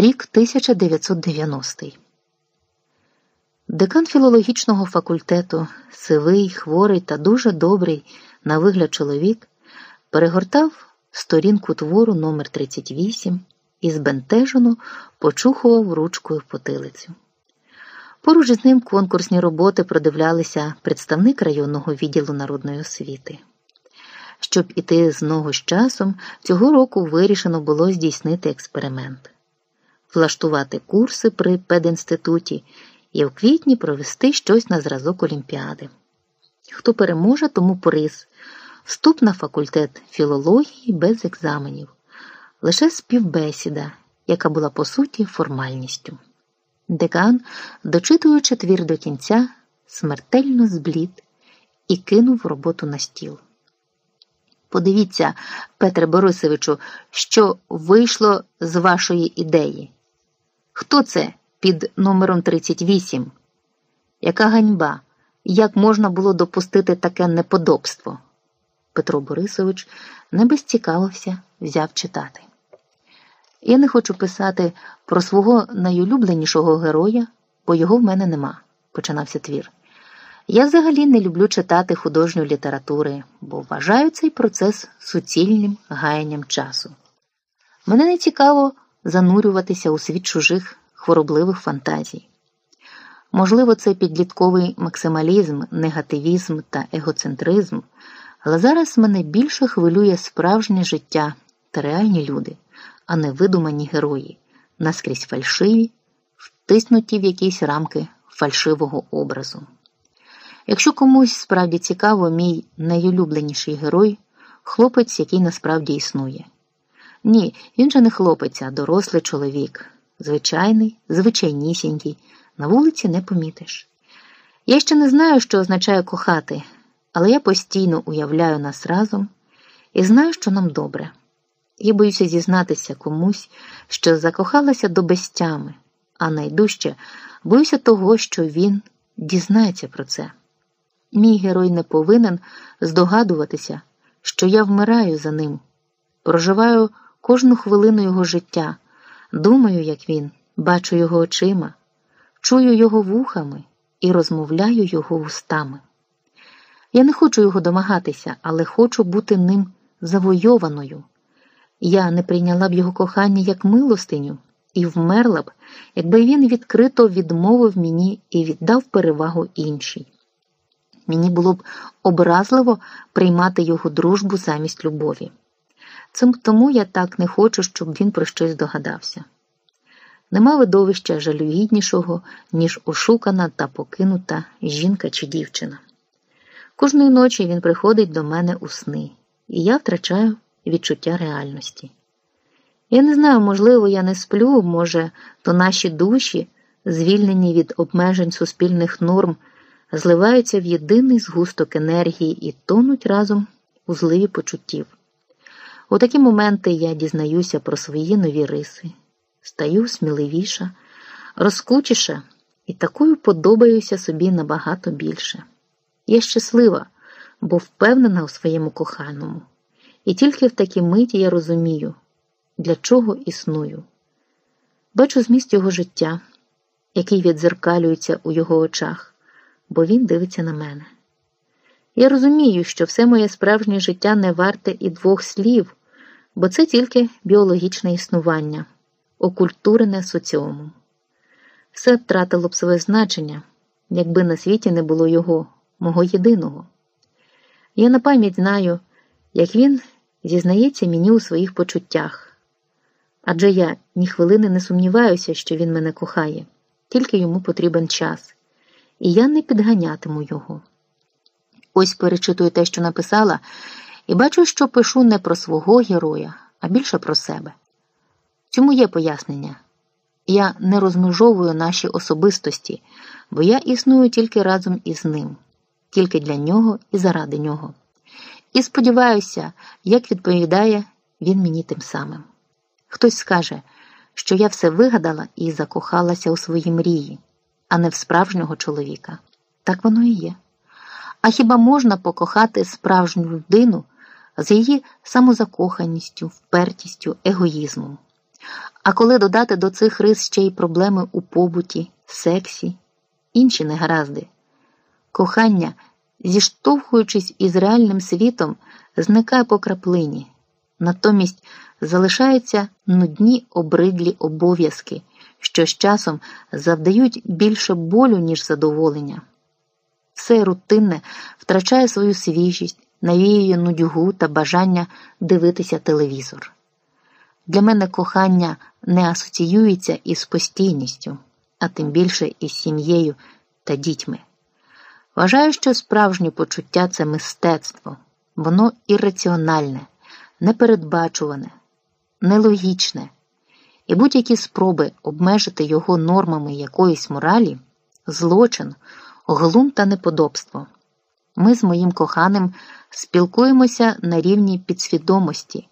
рік 1990. Декан філологічного факультету, сивий, хворий та дуже добрий на вигляд чоловік, перегортав сторінку твору номер 38 і збентежено почухував ручкою потилицю. Поруч із ним конкурсні роботи продивлялися представник районного відділу народної освіти. Щоб іти з ногу з часом, цього року вирішено було здійснити експеримент, влаштувати курси при пединституті і в квітні провести щось на зразок Олімпіади. Хто переможе, тому приз, вступ на факультет філології без екзаменів, лише співбесіда, яка була по суті формальністю. Декан, дочитуючи твір до кінця, смертельно зблід і кинув роботу на стіл. Подивіться, Петре Борисовичу, що вийшло з вашої ідеї. Хто це під номером 38? Яка ганьба? Як можна було допустити таке неподобство? Петро Борисович не безцікавився, взяв читати. Я не хочу писати про свого найулюбленішого героя, бо його в мене нема, починався твір. Я взагалі не люблю читати художню літератури, бо вважаю цей процес суцільним гаянням часу. Мене не цікаво занурюватися у світ чужих хворобливих фантазій. Можливо, це підлітковий максималізм, негативізм та егоцентризм, але зараз мене більше хвилює справжнє життя та реальні люди, а не видумані герої, наскрізь фальшиві, втиснуті в якісь рамки фальшивого образу. Якщо комусь справді цікаво, мій найулюбленіший герой хлопець, який насправді існує. Ні, він же не хлопець, а дорослий чоловік, звичайний, звичайнісінький, на вулиці не помітиш. Я ще не знаю, що означає кохати, але я постійно уявляю нас разом і знаю, що нам добре. Я боюся зізнатися комусь, що закохалася до безтями, а найдужче боюся того, що він дізнається про це. Мій герой не повинен здогадуватися, що я вмираю за ним, проживаю кожну хвилину його життя, думаю, як він, бачу його очима, чую його вухами і розмовляю його вустами. Я не хочу його домагатися, але хочу бути ним завойованою. Я не прийняла б його кохання як милостиню і вмерла б, якби він відкрито відмовив мені і віддав перевагу іншій. Мені було б образливо приймати його дружбу замість любові. Цим тому я так не хочу, щоб він про щось догадався. Нема видовища жалюгіднішого, ніж ошукана та покинута жінка чи дівчина. Кожної ночі він приходить до мене у сни, і я втрачаю відчуття реальності. Я не знаю, можливо, я не сплю, може, то наші душі, звільнені від обмежень суспільних норм зливаються в єдиний згусток енергії і тонуть разом у зливі почуттів. У такі моменти я дізнаюся про свої нові риси, стаю сміливіша, розкучіша і такою подобаюся собі набагато більше. Я щаслива, бо впевнена у своєму коханому, і тільки в такій миті я розумію, для чого існую. Бачу зміст його життя, який відзеркалюється у його очах бо він дивиться на мене. Я розумію, що все моє справжнє життя не варте і двох слів, бо це тільки біологічне існування, окультурене соціумом. Все втратило б своє значення, якби на світі не було його, мого єдиного. Я на пам'ять знаю, як він зізнається мені у своїх почуттях, адже я ні хвилини не сумніваюся, що він мене кохає, тільки йому потрібен час і я не підганятиму його. Ось перечитую те, що написала, і бачу, що пишу не про свого героя, а більше про себе. Цьому є пояснення. Я не розмежовую наші особистості, бо я існую тільки разом із ним, тільки для нього і заради нього. І сподіваюся, як відповідає він мені тим самим. Хтось скаже, що я все вигадала і закохалася у свої мрії а не в справжнього чоловіка. Так воно і є. А хіба можна покохати справжню людину з її самозакоханістю, впертістю, егоїзмом? А коли додати до цих рис ще й проблеми у побуті, сексі, інші негаразди, кохання, зіштовхуючись із реальним світом, зникає по краплині, натомість залишаються нудні обридлі обов'язки, що з часом завдають більше болю, ніж задоволення. Все рутинне втрачає свою свіжість, навіює нудьгу та бажання дивитися телевізор. Для мене кохання не асоціюється із постійністю, а тим більше із сім'єю та дітьми. Вважаю, що справжнє почуття це мистецтво, воно ірраціональне, непередбачуване, нелогічне, і будь-які спроби обмежити його нормами якоїсь моралі злочин, глум та неподобство. Ми з моїм коханим спілкуємося на рівні підсвідомості